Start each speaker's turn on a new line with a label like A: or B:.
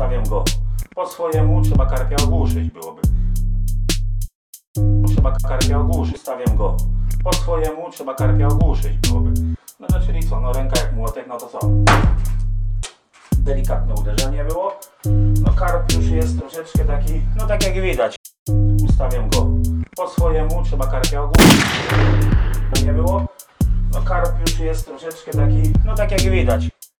A: Ustawiam go po swojemu, trzeba karpia ogłuszyć byłoby. Trzeba karpia ogłuszyć, stawiam go po swojemu, trzeba karpia ogłuszyć byłoby. No, no czyli co, no ręka jak młotek, no to co? Delikatne uderzenie było. No karp już jest troszeczkę taki, no tak jak widać. Ustawiam go po swojemu, trzeba karpia ogłuszyć. Nie było. No karp już jest troszeczkę taki, no tak jak widać.